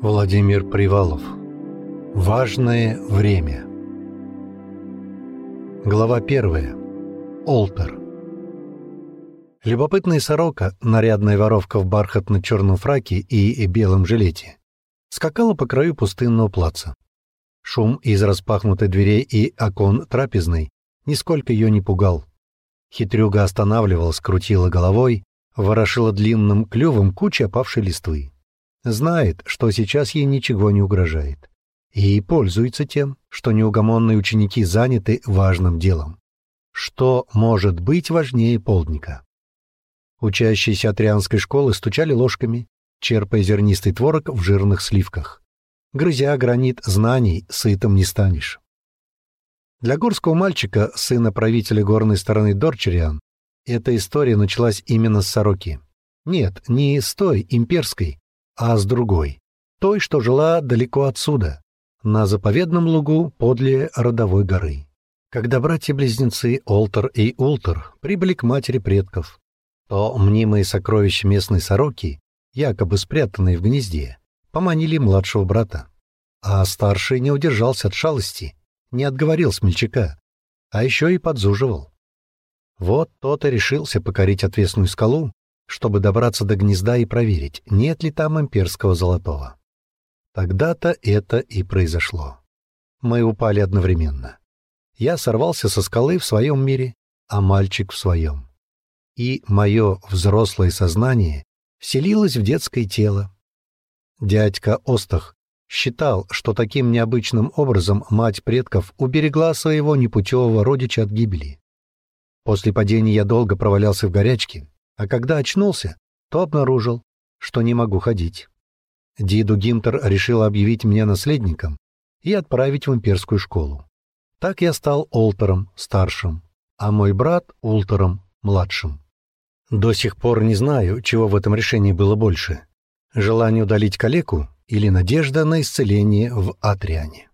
Владимир Привалов. Важное время. Глава первая. Олтер. Любопытная сорока, нарядная воровка в бархатно-черном фраке и белом жилете, скакала по краю пустынного плаца. Шум из распахнутой дверей и окон трапезной нисколько ее не пугал. Хитрюга останавливалась, крутила головой, ворошила длинным клювом кучу опавшей листвы. Знает, что сейчас ей ничего не угрожает. И пользуется тем, что неугомонные ученики заняты важным делом. Что может быть важнее полдника? Учащиеся Атрианской школы стучали ложками, черпая зернистый творог в жирных сливках. Грызя гранит знаний, сытым не станешь. Для горского мальчика, сына правителя горной стороны Дорчериан, эта история началась именно с сороки. Нет, не с той, имперской, а с другой, той, что жила далеко отсюда, на заповедном лугу подле родовой горы. Когда братья-близнецы Олтер и Ултер прибыли к матери предков, то мнимые сокровища местной сороки, якобы спрятанные в гнезде, поманили младшего брата. А старший не удержался от шалости, не отговорил смельчака, а еще и подзуживал. Вот тот и решился покорить отвесную скалу, чтобы добраться до гнезда и проверить, нет ли там имперского золотого. Тогда-то это и произошло. Мы упали одновременно. Я сорвался со скалы в своем мире, а мальчик в своем. И мое взрослое сознание вселилось в детское тело. Дядька Остах считал, что таким необычным образом мать предков уберегла своего непутевого родича от гибели. После падения я долго провалялся в горячке, а когда очнулся, то обнаружил, что не могу ходить. Диду Гимтер решил объявить меня наследником и отправить в имперскую школу. Так я стал Олтером старшим, а мой брат Ултером младшим. До сих пор не знаю, чего в этом решении было больше — желание удалить калеку или надежда на исцеление в Атриане.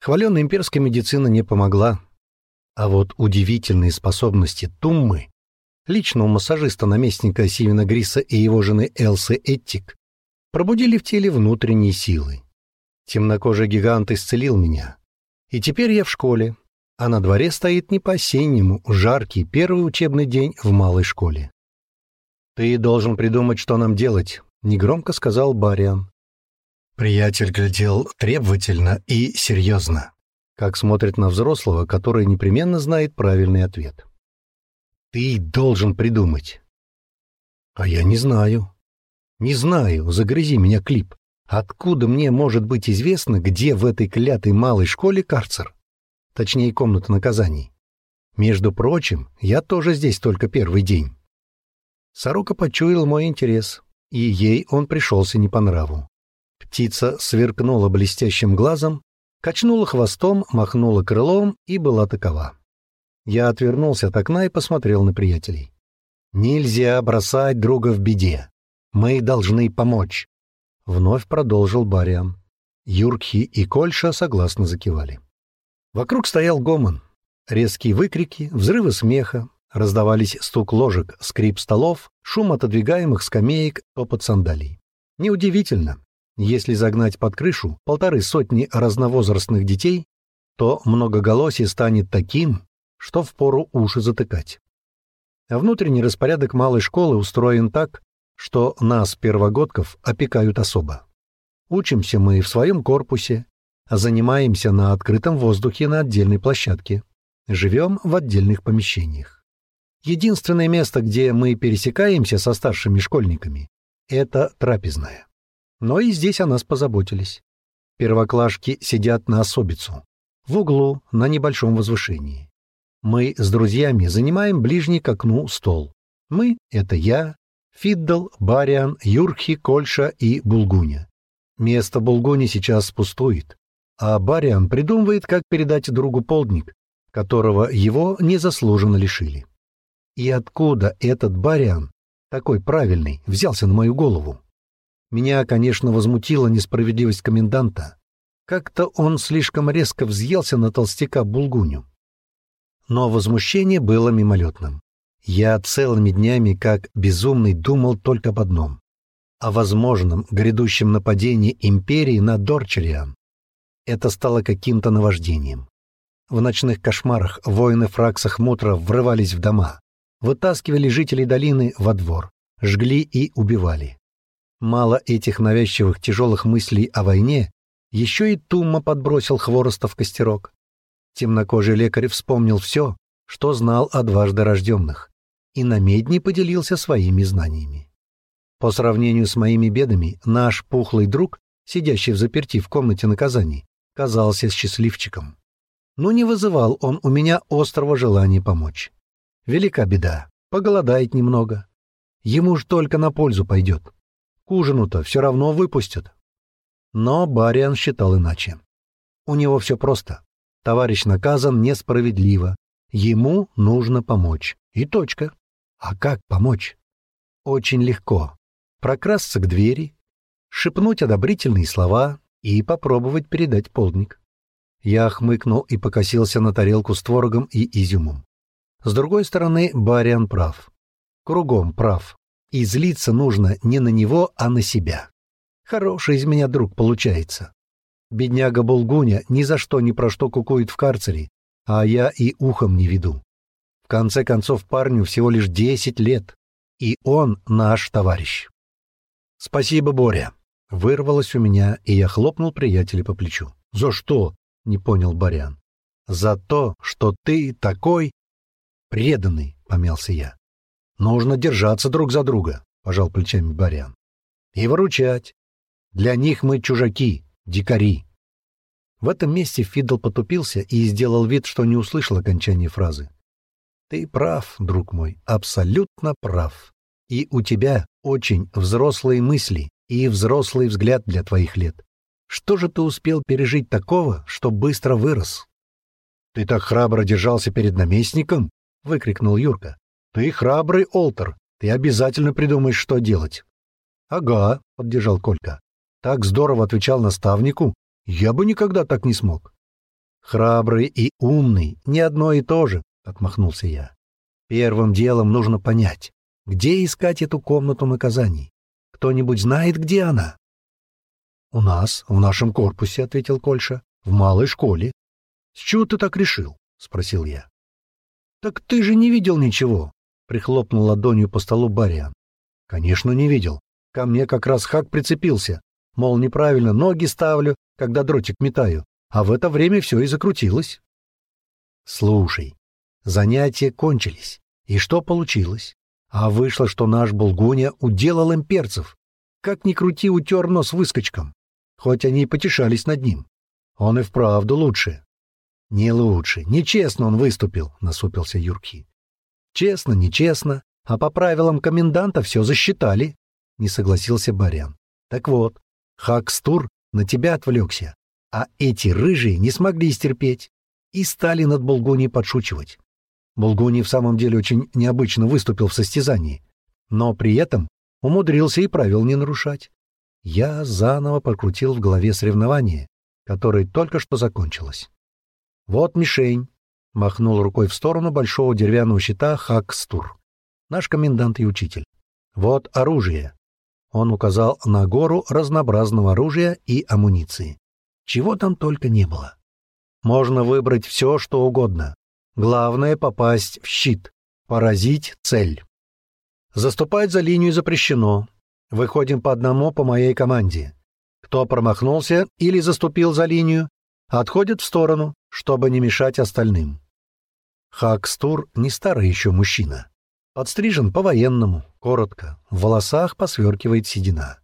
Хваленная имперская медицина не помогла, а вот удивительные способности Туммы личного массажиста-наместника Сивина Гриса и его жены Элсы Эттик, пробудили в теле внутренние силы. Темнокожий гигант исцелил меня. И теперь я в школе, а на дворе стоит не по-осеннему жаркий первый учебный день в малой школе. «Ты должен придумать, что нам делать», — негромко сказал Бариан. Приятель глядел требовательно и серьезно, как смотрит на взрослого, который непременно знает правильный ответ. Ты должен придумать. А я не знаю. Не знаю, загрызи меня клип. Откуда мне может быть известно, где в этой клятой малой школе карцер? Точнее, комната наказаний. Между прочим, я тоже здесь только первый день. Сорока почуял мой интерес, и ей он пришелся не по нраву. Птица сверкнула блестящим глазом, качнула хвостом, махнула крылом и была такова. Я отвернулся от окна и посмотрел на приятелей. «Нельзя бросать друга в беде. Мы должны помочь», — вновь продолжил Бариан. Юркхи и Кольша согласно закивали. Вокруг стоял гомон. Резкие выкрики, взрывы смеха, раздавались стук ложек, скрип столов, шум отодвигаемых скамеек, топот сандалий. Неудивительно, если загнать под крышу полторы сотни разновозрастных детей, то многоголосие станет таким, что впору уши затыкать. Внутренний распорядок малой школы устроен так, что нас, первогодков, опекают особо. Учимся мы в своем корпусе, а занимаемся на открытом воздухе на отдельной площадке. Живем в отдельных помещениях. Единственное место, где мы пересекаемся со старшими школьниками, это трапезная. Но и здесь о нас позаботились. Первоклашки сидят на особицу, в углу, на небольшом возвышении. Мы с друзьями занимаем ближний к окну стол. Мы — это я, Фиддл, Бариан, Юрхи, Кольша и Булгуня. Место Булгуни сейчас пустует, а Бариан придумывает, как передать другу полдник, которого его незаслуженно лишили. И откуда этот Бариан, такой правильный, взялся на мою голову? Меня, конечно, возмутила несправедливость коменданта. Как-то он слишком резко взъелся на толстяка Булгуню. Но возмущение было мимолетным. Я целыми днями, как безумный, думал только об одном. о возможном грядущем нападении империи на Дорчериан. Это стало каким-то наваждением. В ночных кошмарах воины Фракса Мутра врывались в дома, вытаскивали жителей долины во двор, жгли и убивали. Мало этих навязчивых тяжелых мыслей о войне, еще и Тумма подбросил хвороста в костерок. Темнокожий лекарь вспомнил все, что знал о дважды рожденных, и на медне поделился своими знаниями. По сравнению с моими бедами, наш пухлый друг, сидящий в заперти в комнате наказаний, казался счастливчиком. Но не вызывал он у меня острого желания помочь. Велика беда, поголодает немного. Ему ж только на пользу пойдет. К ужину-то все равно выпустят. Но Бариан считал иначе. У него все просто. Товарищ наказан несправедливо. Ему нужно помочь. И точка. А как помочь? Очень легко. Прокрасться к двери, шепнуть одобрительные слова и попробовать передать полдник. Я хмыкнул и покосился на тарелку с творогом и изюмом. С другой стороны, Бариан прав. Кругом прав. И злиться нужно не на него, а на себя. Хороший из меня друг получается. Бедняга Булгуня ни за что ни про что кукует в карцере, а я и ухом не веду. В конце концов, парню всего лишь десять лет, и он наш товарищ. «Спасибо, Боря!» — вырвалось у меня, и я хлопнул приятеля по плечу. «За что?» — не понял Борян. «За то, что ты такой...» «Преданный», — помялся я. «Нужно держаться друг за друга», — пожал плечами Борян. «И выручать. Для них мы чужаки, дикари». В этом месте Фидл потупился и сделал вид, что не услышал окончания фразы. Ты прав, друг мой, абсолютно прав. И у тебя очень взрослые мысли и взрослый взгляд для твоих лет. Что же ты успел пережить такого, что быстро вырос? — Ты так храбро держался перед наместником? — выкрикнул Юрка. — Ты храбрый, Олтер. Ты обязательно придумаешь, что делать. — Ага, — поддержал Колька. — Так здорово отвечал наставнику. Я бы никогда так не смог. — Храбрый и умный — не одно и то же, — отмахнулся я. «Первым делом нужно понять, где искать эту комнату наказаний. Кто-нибудь знает, где она?» «У нас, в нашем корпусе», — ответил Кольша, — «в малой школе». «С чего ты так решил?» — спросил я. «Так ты же не видел ничего», — прихлопнул ладонью по столу Бариан. «Конечно, не видел. Ко мне как раз Хак прицепился. Мол, неправильно ноги ставлю, когда дротик метаю. А в это время все и закрутилось». «Слушай, Занятия кончились. И что получилось? А вышло, что наш Булгуня уделал имперцев. Как ни крути, утер нос выскочкам. Хоть они и потешались над ним. Он и вправду лучше. Не лучше, нечестно он выступил, насупился Юрки. Честно, нечестно, а по правилам коменданта все засчитали, не согласился Барян. Так вот, Хакстур на тебя отвлекся, а эти рыжие не смогли стерпеть и стали над Булгуней подшучивать. Булгуни в самом деле очень необычно выступил в состязании, но при этом умудрился и правил не нарушать. Я заново прокрутил в голове соревнование, которое только что закончилось. «Вот мишень», — махнул рукой в сторону большого деревянного щита Хакстур, наш комендант и учитель. «Вот оружие». Он указал на гору разнообразного оружия и амуниции. Чего там только не было. Можно выбрать все, что угодно. Главное — попасть в щит, поразить цель. Заступать за линию запрещено. Выходим по одному по моей команде. Кто промахнулся или заступил за линию, отходит в сторону, чтобы не мешать остальным. Хакстур не старый еще мужчина. Подстрижен по-военному, коротко, в волосах посверкивает седина.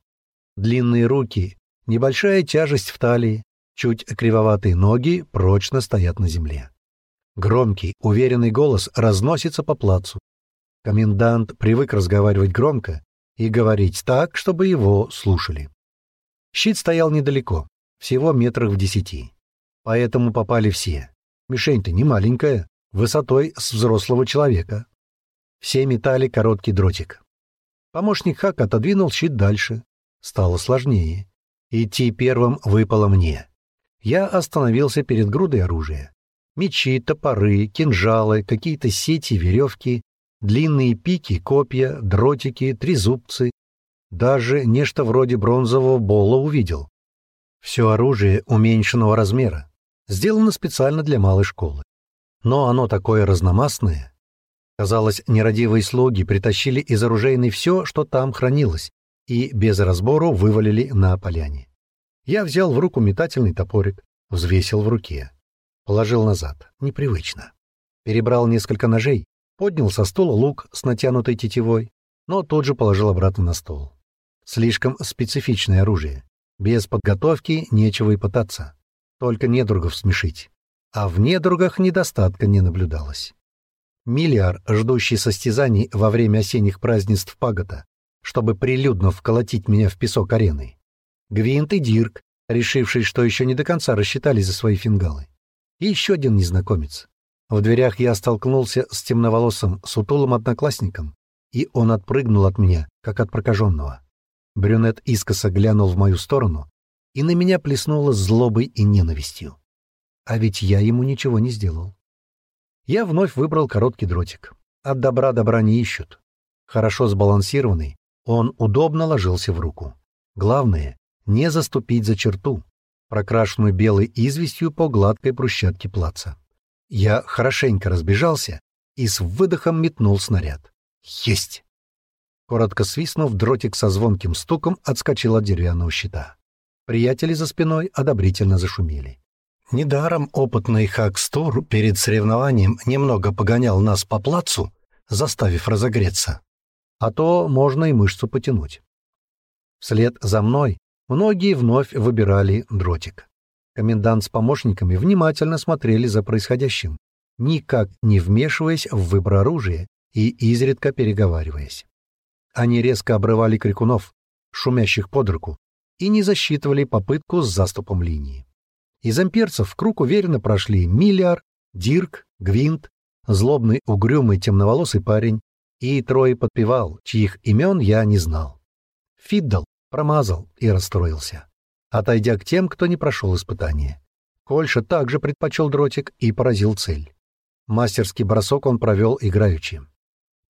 Длинные руки, небольшая тяжесть в талии, чуть кривоватые ноги прочно стоят на земле. Громкий, уверенный голос разносится по плацу. Комендант привык разговаривать громко и говорить так, чтобы его слушали. Щит стоял недалеко, всего метрах в десяти. Поэтому попали все. Мишень-то не маленькая, высотой с взрослого человека. Все метали короткий дротик. Помощник Хак отодвинул щит дальше. Стало сложнее. Идти первым выпало мне. Я остановился перед грудой оружия. Мечи, топоры, кинжалы, какие-то сети, веревки, длинные пики, копья, дротики, трезубцы. Даже нечто вроде бронзового бола увидел. Все оружие уменьшенного размера, сделано специально для малой школы. Но оно такое разномастное. Казалось, нерадивые слуги притащили из оружейной все, что там хранилось, и без разбору вывалили на поляне. Я взял в руку метательный топорик, взвесил в руке. Положил назад. Непривычно. Перебрал несколько ножей, поднял со стула лук с натянутой тетивой, но тут же положил обратно на стол. Слишком специфичное оружие. Без подготовки нечего и пытаться. Только недругов смешить. А в недругах недостатка не наблюдалось. Миллиар, ждущий состязаний во время осенних празднеств Пагота, чтобы прилюдно вколотить меня в песок арены. Гвинт и Дирк, решивший, что еще не до конца рассчитали за свои фингалы. И еще один незнакомец. В дверях я столкнулся с темноволосым, сутулым одноклассником, и он отпрыгнул от меня, как от прокаженного. Брюнет искоса глянул в мою сторону, и на меня плеснуло злобой и ненавистью. А ведь я ему ничего не сделал. Я вновь выбрал короткий дротик. От добра добра не ищут. Хорошо сбалансированный, он удобно ложился в руку. Главное — не заступить за черту, прокрашенную белой известью по гладкой брусчатке плаца. Я хорошенько разбежался и с выдохом метнул снаряд. Есть! Коротко свистнув, дротик со звонким стуком отскочил от деревянного щита. Приятели за спиной одобрительно зашумели. Недаром опытный Хакстур перед соревнованием немного погонял нас по плацу, заставив разогреться. А то можно и мышцу потянуть. Вслед за мной многие вновь выбирали дротик. Комендант с помощниками внимательно смотрели за происходящим, никак не вмешиваясь в выбор оружия и изредка переговариваясь. Они резко обрывали крикунов, шумящих под руку, и не засчитывали попытку с заступом линии. Из амперцев в круг уверенно прошли Миллиар, Дирк, Гвинт, злобный угрюмый темноволосый парень и трое подпевал, чьих имен я не знал. Фиддл промазал и расстроился, отойдя к тем, кто не прошел испытание. Кольша также предпочел дротик и поразил цель. Мастерский бросок он провел играючи.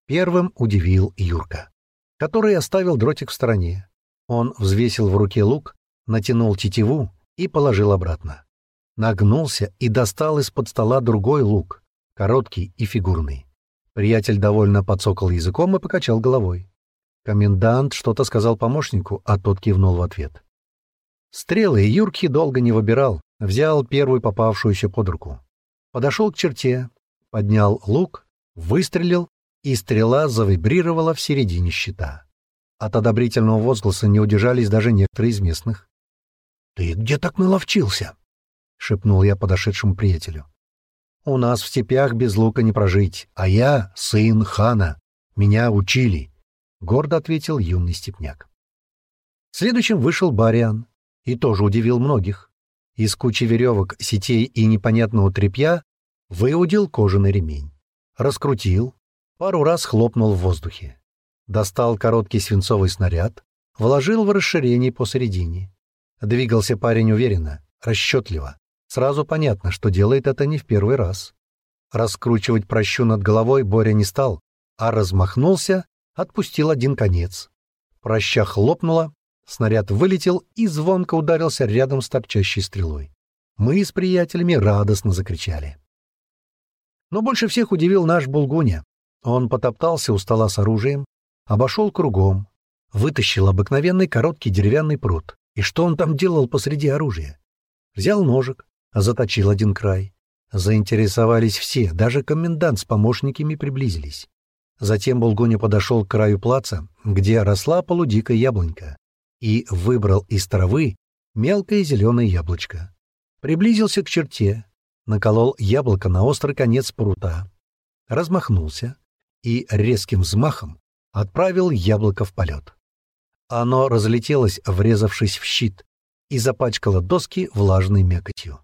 Первым удивил Юрка который оставил дротик в стороне. Он взвесил в руке лук, натянул тетиву и положил обратно. Нагнулся и достал из-под стола другой лук, короткий и фигурный. Приятель довольно подсокал языком и покачал головой. Комендант что-то сказал помощнику, а тот кивнул в ответ. Стрелы Юрки долго не выбирал, взял первую попавшуюся под руку. Подошел к черте, поднял лук, выстрелил и стрела завибрировала в середине щита. От одобрительного возгласа не удержались даже некоторые из местных. — Ты где так наловчился? — шепнул я подошедшему приятелю. — У нас в степях без лука не прожить, а я сын хана. Меня учили, — гордо ответил юный степняк. Следующим вышел Бариан и тоже удивил многих. Из кучи веревок, сетей и непонятного тряпья выудил кожаный ремень. Раскрутил, пару раз хлопнул в воздухе. Достал короткий свинцовый снаряд, вложил в расширение посередине. Двигался парень уверенно, расчетливо. Сразу понятно, что делает это не в первый раз. Раскручивать прощу над головой Боря не стал, а размахнулся, отпустил один конец. Проща хлопнула, снаряд вылетел и звонко ударился рядом с торчащей стрелой. Мы с приятелями радостно закричали. Но больше всех удивил наш Булгуня. Он потоптался у стола с оружием, обошел кругом, вытащил обыкновенный короткий деревянный пруд. И что он там делал посреди оружия? Взял ножик, заточил один край. Заинтересовались все, даже комендант с помощниками приблизились. Затем Булгуня подошел к краю плаца, где росла полудикая яблонька, и выбрал из травы мелкое зеленое яблочко. Приблизился к черте, наколол яблоко на острый конец прута, размахнулся, и резким взмахом отправил яблоко в полет. Оно разлетелось, врезавшись в щит, и запачкало доски влажной мякотью.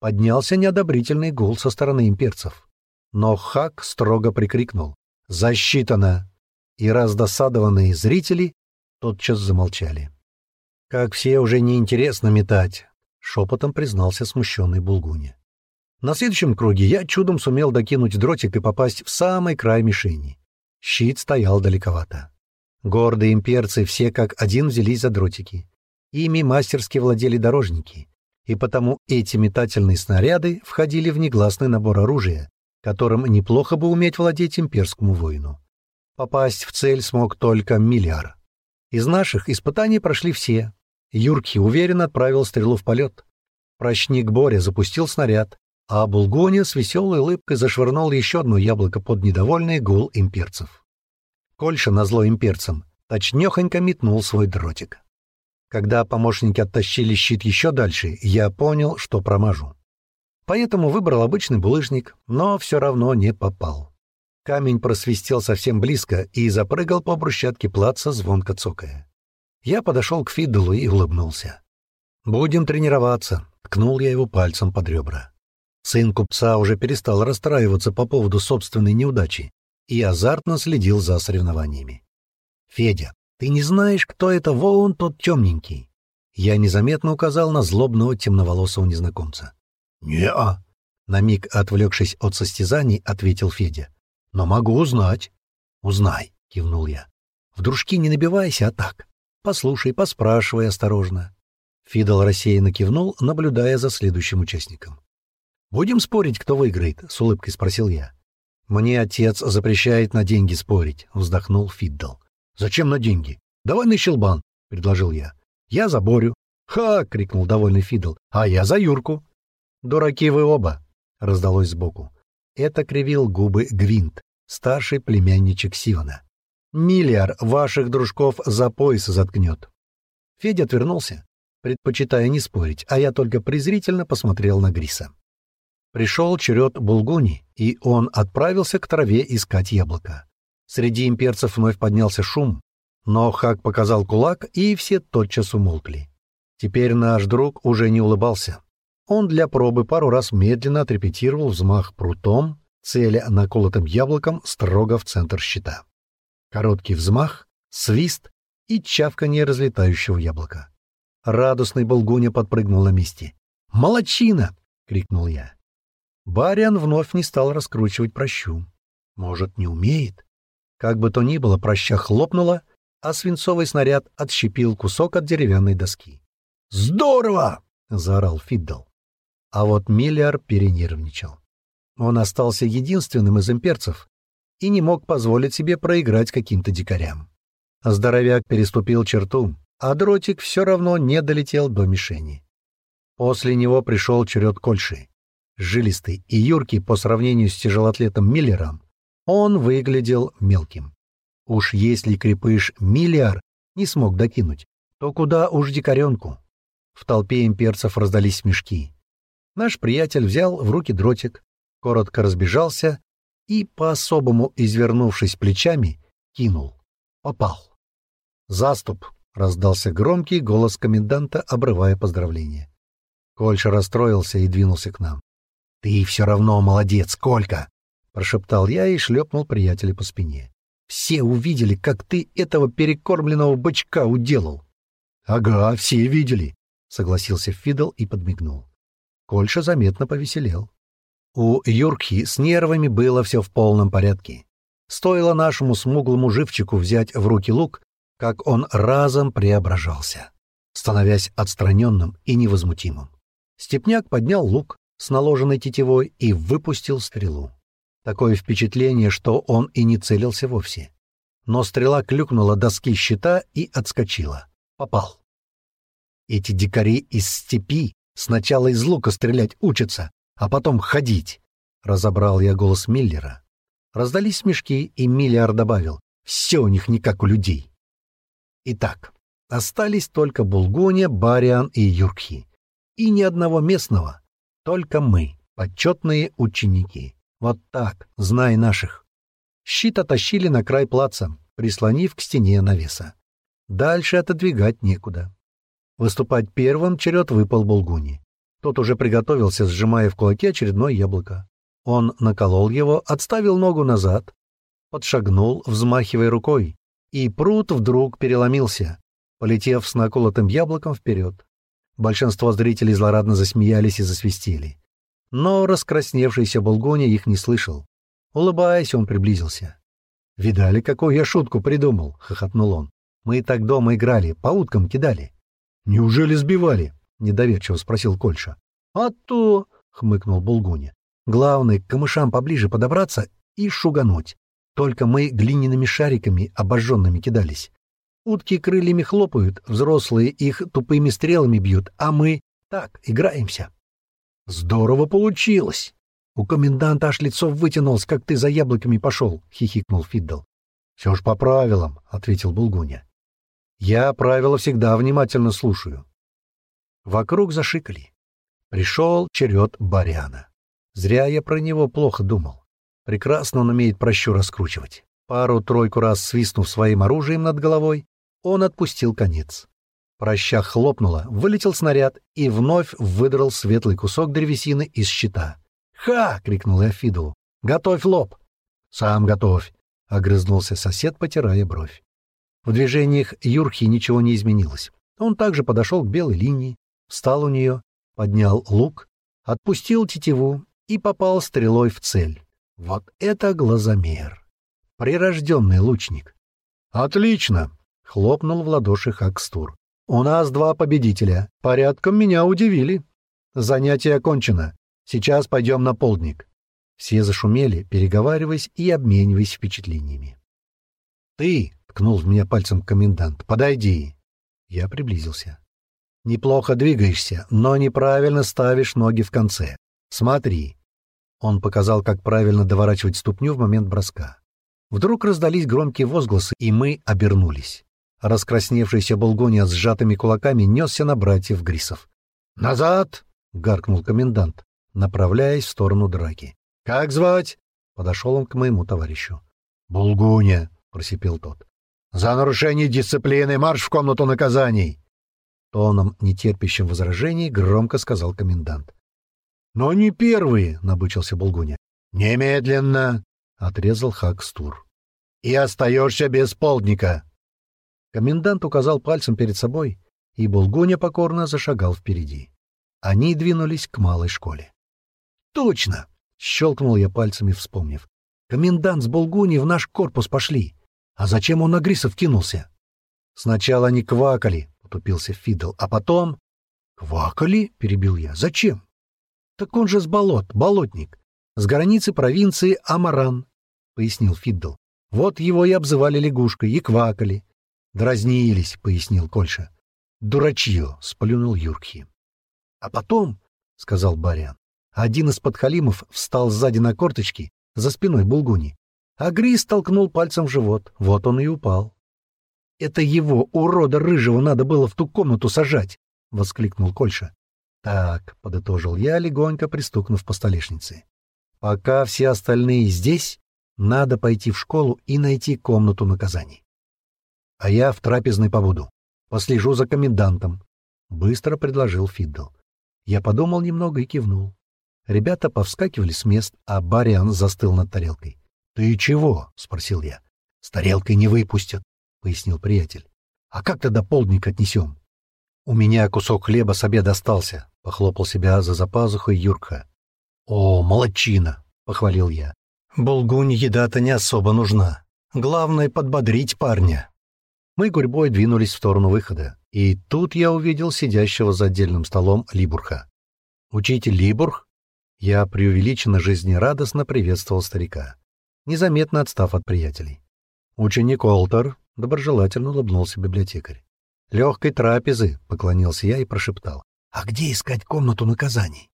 Поднялся неодобрительный гул со стороны имперцев. Но Хак строго прикрикнул «Засчитано!» и раздосадованные зрители тотчас замолчали. «Как все уже неинтересно метать», — шепотом признался смущенный Булгуни. На следующем круге я чудом сумел докинуть дротик и попасть в самый край мишени. Щит стоял далековато. Гордые имперцы все как один взялись за дротики. Ими мастерски владели дорожники, и потому эти метательные снаряды входили в негласный набор оружия, которым неплохо бы уметь владеть имперскому воину. Попасть в цель смог только Миллиар. Из наших испытаний прошли все. Юрки уверенно отправил стрелу в полет. Прочник Боря запустил снаряд, а Булгоня с веселой улыбкой зашвырнул еще одно яблоко под недовольный гул имперцев. Кольша, назло имперцам, точнёхонько метнул свой дротик. Когда помощники оттащили щит еще дальше, я понял, что промажу. Поэтому выбрал обычный булыжник, но все равно не попал. Камень просвистел совсем близко и запрыгал по брусчатке плаца, звонко цокая. Я подошел к Фидделу и улыбнулся. «Будем тренироваться», — ткнул я его пальцем под ребра. Сын купца уже перестал расстраиваться по поводу собственной неудачи и азартно следил за соревнованиями. «Федя, ты не знаешь, кто это вон тот темненький?» Я незаметно указал на злобного темноволосого незнакомца. «Не-а», — на миг отвлекшись от состязаний, ответил Федя. «Но могу узнать». «Узнай», — кивнул я. «В дружки не набивайся, а так. Послушай, поспрашивай осторожно». Фидал рассеянно кивнул, наблюдая за следующим участником. «Будем спорить, кто выиграет?» — с улыбкой спросил я. «Мне отец запрещает на деньги спорить», — вздохнул Фиддл. «Зачем на деньги? Давай на щелбан», — предложил я. «Я за Борю». «Ха!» — крикнул довольный Фиддл. «А я за Юрку». «Дураки вы оба!» — раздалось сбоку. Это кривил губы Гвинт, старший племянничек Сивана. «Миллиар ваших дружков за пояс заткнет». Федя отвернулся, предпочитая не спорить, а я только презрительно посмотрел на Гриса. Пришел черед Булгуни, и он отправился к траве искать яблоко. Среди имперцев вновь поднялся шум, но Хак показал кулак, и все тотчас умолкли. Теперь наш друг уже не улыбался. Он для пробы пару раз медленно отрепетировал взмах прутом, целя наколотым яблоком строго в центр щита. Короткий взмах, свист и чавканье разлетающего яблока. Радостный Булгуня подпрыгнул на месте. «Молодчина!» — крикнул я. Бариан вновь не стал раскручивать прощу. Может, не умеет? Как бы то ни было, проща хлопнула, а свинцовый снаряд отщепил кусок от деревянной доски. «Здорово!» — заорал Фиддл. А вот Миллиар перенервничал. Он остался единственным из имперцев и не мог позволить себе проиграть каким-то дикарям. Здоровяк переступил черту, а дротик все равно не долетел до мишени. После него пришел черед Кольши жилистый и юркий по сравнению с тяжелоатлетом Миллером, он выглядел мелким. Уж если крепыш Миллиар не смог докинуть, то куда уж дикаренку. В толпе имперцев раздались мешки. Наш приятель взял в руки дротик, коротко разбежался и, по-особому извернувшись плечами, кинул. Попал. «Заступ!» — раздался громкий голос коменданта, обрывая поздравление. Кольша расстроился и двинулся к нам. «Ты все равно молодец, Колька!» — прошептал я и шлепнул приятеля по спине. «Все увидели, как ты этого перекормленного бычка уделал!» «Ага, все видели!» — согласился Фидл и подмигнул. Кольша заметно повеселел. У Юркхи с нервами было все в полном порядке. Стоило нашему смуглому живчику взять в руки лук, как он разом преображался, становясь отстраненным и невозмутимым. Степняк поднял лук, с наложенной тетивой и выпустил стрелу. Такое впечатление, что он и не целился вовсе. Но стрела клюкнула доски щита и отскочила. Попал. Эти дикари из степи сначала из лука стрелять учатся, а потом ходить. Разобрал я голос Миллера. Раздались смешки, и Миллиар добавил, все у них не как у людей. Итак, остались только Булгония, Бариан и Юркхи. И ни одного местного, только мы, почетные ученики. Вот так, знай наших. Щит оттащили на край плаца, прислонив к стене навеса. Дальше отодвигать некуда. Выступать первым черед выпал Булгуни. Тот уже приготовился, сжимая в кулаке очередное яблоко. Он наколол его, отставил ногу назад, подшагнул, взмахивая рукой, и пруд вдруг переломился, полетев с наколотым яблоком вперед. Большинство зрителей злорадно засмеялись и засвистели. Но раскрасневшийся Болгоня их не слышал. Улыбаясь, он приблизился. «Видали, какую я шутку придумал?» — хохотнул он. «Мы и так дома играли, по уткам кидали». «Неужели сбивали?» — недоверчиво спросил Кольша. «А то!» — хмыкнул Булгуня. «Главное, к камышам поближе подобраться и шугануть. Только мы глиняными шариками обожженными кидались. Утки крыльями хлопают, взрослые их тупыми стрелами бьют, а мы так играемся». «Здорово получилось!» У коменданта аж лицо вытянулось, как ты за яблоками пошел, — хихикнул Фиддл. — Все ж по правилам, — ответил Булгуня. — Я правила всегда внимательно слушаю. Вокруг зашикали. Пришел черед Баряна. Зря я про него плохо думал. Прекрасно он умеет прощу раскручивать. Пару-тройку раз свистнув своим оружием над головой, он отпустил конец. Проща хлопнула, вылетел снаряд и вновь выдрал светлый кусок древесины из щита. «Ха!» — крикнул я Фидулу. «Готовь лоб!» «Сам готовь!» — огрызнулся сосед, потирая бровь. В движениях Юрхи ничего не изменилось. Он также подошел к белой линии, встал у нее, поднял лук, отпустил тетиву и попал стрелой в цель. Вот это глазомер! Прирожденный лучник. «Отлично!» — хлопнул в ладоши Хакстур. «У нас два победителя. Порядком меня удивили. Занятие окончено. Сейчас пойдем на полдник». Все зашумели, переговариваясь и обмениваясь впечатлениями. «Ты!» — ткнул в меня пальцем комендант. «Подойди!» Я приблизился. «Неплохо двигаешься, но неправильно ставишь ноги в конце. Смотри!» Он показал, как правильно доворачивать ступню в момент броска. Вдруг раздались громкие возгласы, и мы обернулись. Раскрасневшийся Болгония с сжатыми кулаками несся на братьев Грисов. «Назад!» — гаркнул комендант направляясь в сторону драки. «Как звать?» — подошел он к моему товарищу. «Булгуня», — просипел тот. «За нарушение дисциплины марш в комнату наказаний!» Тоном, нетерпящим возражений, громко сказал комендант. «Но не первые!» — набычился Булгуня. «Немедленно!» — отрезал Хакстур. «И остаешься без полдника!» Комендант указал пальцем перед собой, и Булгуня покорно зашагал впереди. Они двинулись к малой школе. «Точно!» — щелкнул я пальцами, вспомнив. «Комендант с Болгуни в наш корпус пошли. А зачем он на Грисов кинулся?» «Сначала они квакали», — потупился Фидл, — «а потом...» «Квакали?» — перебил я. «Зачем?» «Так он же с болот, болотник. С границы провинции Амаран», — пояснил Фиддл. «Вот его и обзывали лягушкой, и квакали». «Дразнились», — пояснил Кольша. «Дурачье», — сплюнул Юркхи. «А потом», — сказал Барян, один из подхалимов встал сзади на корточки, за спиной Булгуни. А Грис толкнул пальцем в живот. Вот он и упал. «Это его, урода рыжего, надо было в ту комнату сажать!» — воскликнул Кольша. «Так», — подытожил я, легонько пристукнув по столешнице. «Пока все остальные здесь, надо пойти в школу и найти комнату наказаний. А я в трапезной побуду. Послежу за комендантом», — быстро предложил Фиддл. Я подумал немного и кивнул. Ребята повскакивали с мест, а Бариан застыл над тарелкой. «Ты чего?» — спросил я. «С тарелкой не выпустят», — пояснил приятель. «А как тогда полдник отнесем?» «У меня кусок хлеба с обеда остался», — похлопал себя за запазухой Юрка. «О, молодчина!» — похвалил я. «Булгунь еда-то не особо нужна. Главное — подбодрить парня». Мы гурьбой двинулись в сторону выхода, и тут я увидел сидящего за отдельным столом Либурха. «Учитель Либурх?» Я преувеличенно жизнерадостно приветствовал старика, незаметно отстав от приятелей. «Ученик Олтер», — доброжелательно улыбнулся библиотекарь. «Легкой трапезы», — поклонился я и прошептал. «А где искать комнату наказаний?»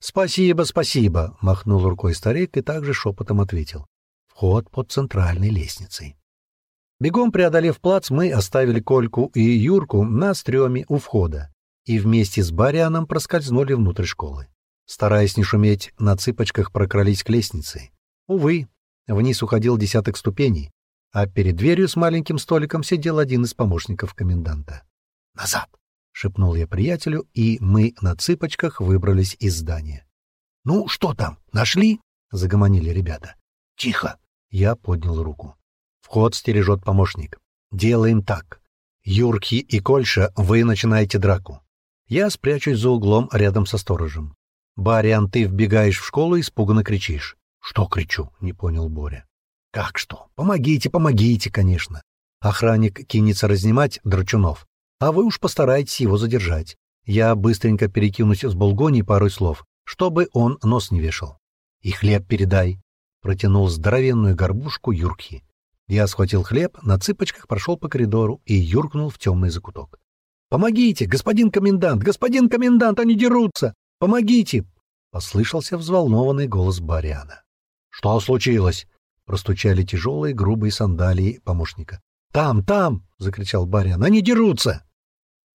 «Спасибо, спасибо», — махнул рукой старик и также шепотом ответил. «Вход под центральной лестницей». Бегом преодолев плац, мы оставили Кольку и Юрку на стреме у входа и вместе с Барианом проскользнули внутрь школы. Стараясь не шуметь, на цыпочках прокрались к лестнице. Увы, вниз уходил десяток ступеней, а перед дверью с маленьким столиком сидел один из помощников коменданта. «Назад!» — шепнул я приятелю, и мы на цыпочках выбрались из здания. «Ну, что там, нашли?» — загомонили ребята. «Тихо!» — я поднял руку. «Вход стережет помощник. Делаем так. Юрки и Кольша, вы начинаете драку. Я спрячусь за углом рядом со сторожем. Бариан, ты вбегаешь в школу и испуганно кричишь. «Что кричу?» — не понял Боря. Как что? Помогите, помогите, конечно. Охранник кинется разнимать Драчунов, а вы уж постарайтесь его задержать. Я быстренько перекинусь с Булгони парой слов, чтобы он нос не вешал. И хлеб передай, протянул здоровенную горбушку Юрки. Я схватил хлеб, на цыпочках прошел по коридору и юркнул в темный закуток. «Помогите, господин комендант! Господин комендант, они дерутся! Помогите!» — послышался взволнованный голос Бариана. «Что случилось?» — простучали тяжелые грубые сандалии помощника. «Там, там!» — закричал Бариан. «Они дерутся!»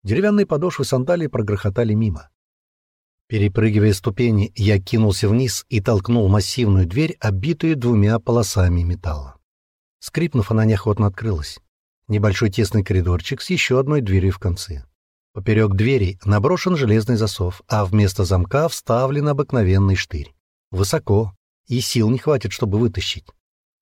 Деревянные подошвы сандалии прогрохотали мимо. Перепрыгивая ступени, я кинулся вниз и толкнул массивную дверь, обитую двумя полосами металла. Скрипнув, она неохотно открылась. Небольшой тесный коридорчик с еще одной дверью в конце. Поперек двери наброшен железный засов, а вместо замка вставлен обыкновенный штырь. Высоко, и сил не хватит, чтобы вытащить.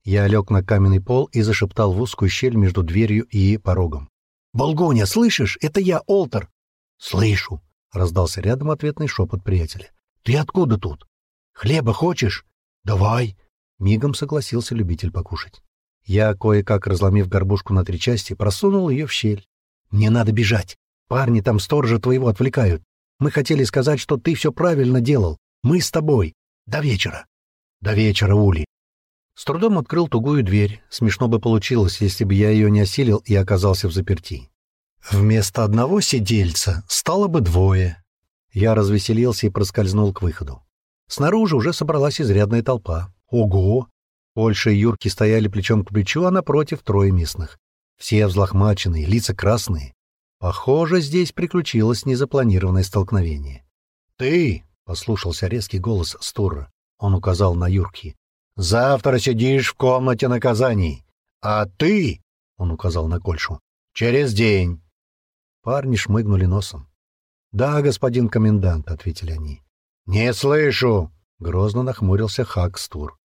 Я лег на каменный пол и зашептал в узкую щель между дверью и порогом. «Болгоня, слышишь? Это я, Олтер!» «Слышу!» — раздался рядом ответный шепот приятеля. «Ты откуда тут? Хлеба хочешь? Давай!» Мигом согласился любитель покушать. Я, кое-как разломив горбушку на три части, просунул ее в щель. «Мне надо бежать. Парни там сторожа твоего отвлекают. Мы хотели сказать, что ты все правильно делал. Мы с тобой. До вечера». «До вечера, Ули». С трудом открыл тугую дверь. Смешно бы получилось, если бы я ее не осилил и оказался в заперти. Вместо одного сидельца стало бы двое. Я развеселился и проскользнул к выходу. Снаружи уже собралась изрядная толпа. Ого! Польша и Юрки стояли плечом к плечу, а напротив трое местных. Все взлохмаченные, лица красные. Похоже, здесь приключилось незапланированное столкновение. «Ты!» — послушался резкий голос Стурра. Он указал на Юрки. «Завтра сидишь в комнате наказаний. А ты!» — он указал на Кольшу. «Через день!» Парни шмыгнули носом. «Да, господин комендант», — ответили они. «Не слышу!» — грозно нахмурился Хак Стур.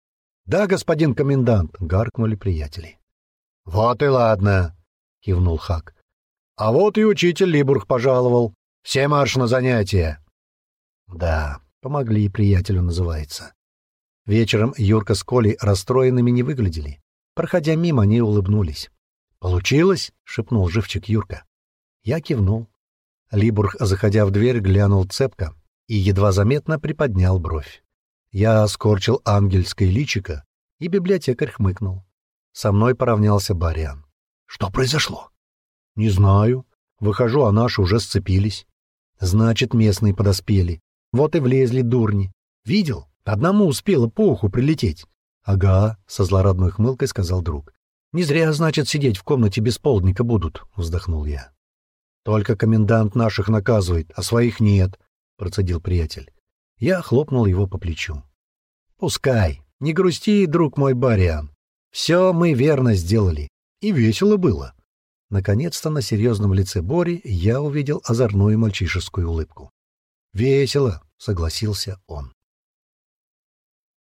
«Да, господин комендант!» — гаркнули приятели. «Вот и ладно!» — кивнул Хак. «А вот и учитель Либург пожаловал. Все марш на занятия!» «Да, помогли приятелю, называется». Вечером Юрка с Колей расстроенными не выглядели. Проходя мимо, они улыбнулись. «Получилось?» — шепнул живчик Юрка. Я кивнул. Либург, заходя в дверь, глянул цепко и едва заметно приподнял бровь. Я скорчил ангельское личико, и библиотекарь хмыкнул. Со мной поравнялся Бариан. «Что произошло?» «Не знаю. Выхожу, а наши уже сцепились. Значит, местные подоспели. Вот и влезли дурни. Видел? Одному успело по уху прилететь». «Ага», — со злорадной хмылкой сказал друг. «Не зря, значит, сидеть в комнате без полдника будут», — вздохнул я. Только комендант наших наказывает, а своих нет, процедил приятель. Я хлопнул его по плечу. Пускай, не грусти, друг мой Бариан. Все мы верно сделали, и весело было. Наконец-то на серьезном лице Бори я увидел озорную мальчишескую улыбку. «Весело», — согласился он.